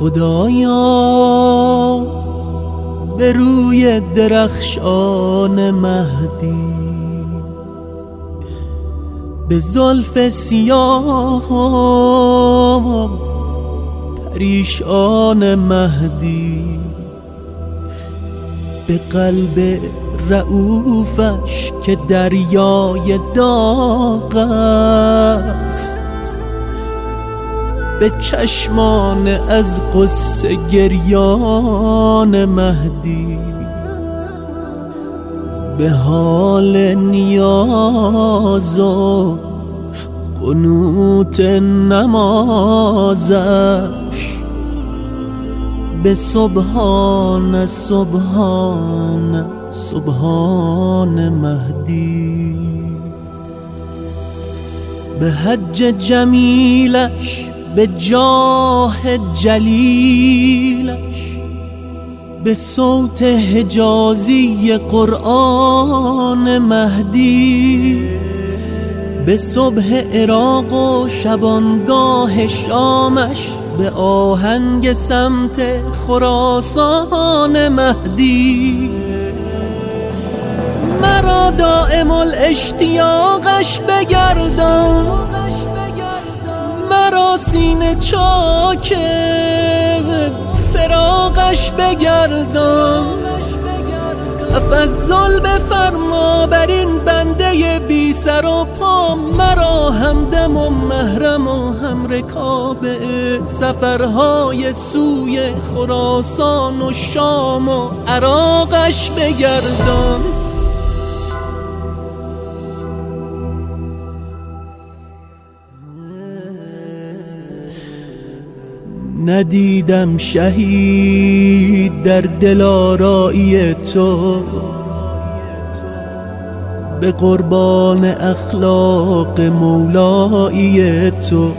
خدایا به روی درخشان مهدی به زلف سیاه پریشان مهدی به قلب رعوفش که دریای داغ است. به چشمان از قصه گریان مهدی. به حال نیاز و قنوت نمازش. به سبحان سبحان سبحان مهدی. به حج جمیلش به جاه جلیلش به صوت حجازی قرآن مهدی به صبح عراق و شبانگاه شامش به آهنگ سمت خراسان مهدی. مرا دائم الاشتیاقش بگردان. سینه چاک فراقش بگردان. تفضل بفرما بر این بنده بی سر و پا مرا همدم و محرم و هم رکاب سفرهای سوی خراسان و شام و عراقش بگردان. ندیدم شهید در دلارایی تو. به قربان اخلاق مولایی تو.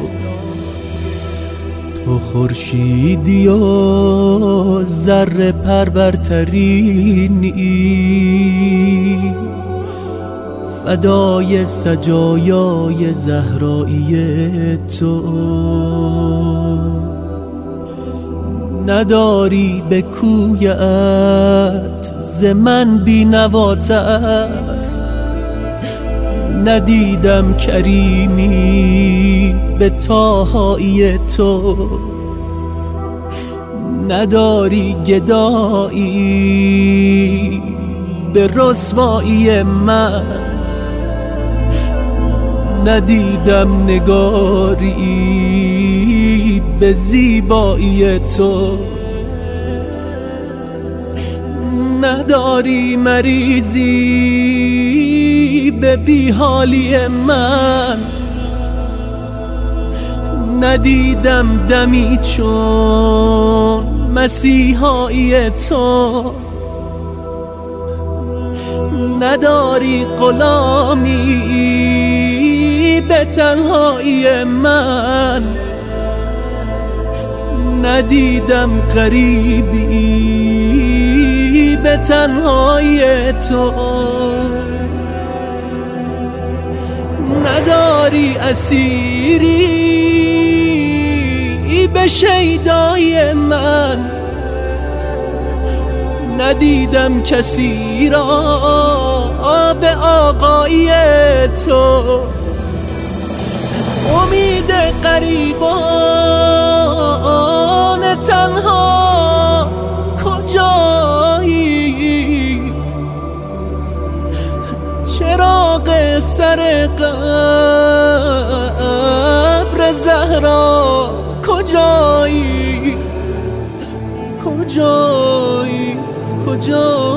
تو خورشیدی و ذره پرورترینی. فدای سجایای زهرایی تو. نداری به کویت ز من بینواتر. ندیدم کریمی به تاهایی تو. نداری گدایی به رسوایی من. ندیدم نگاری به زیبایی تو. نداری مریضی به بیحالی من. ندیدم دمی چون مسیحایی تو. نداری غلامی به تنهایی من. ندیدم قریبی به تنهایی تو. نداری اسیری به شیدای من. ندیدم کسی را به آقای تو. امید قریبان سر قبر زهرا کجایی؟ کجایی؟ کجایی؟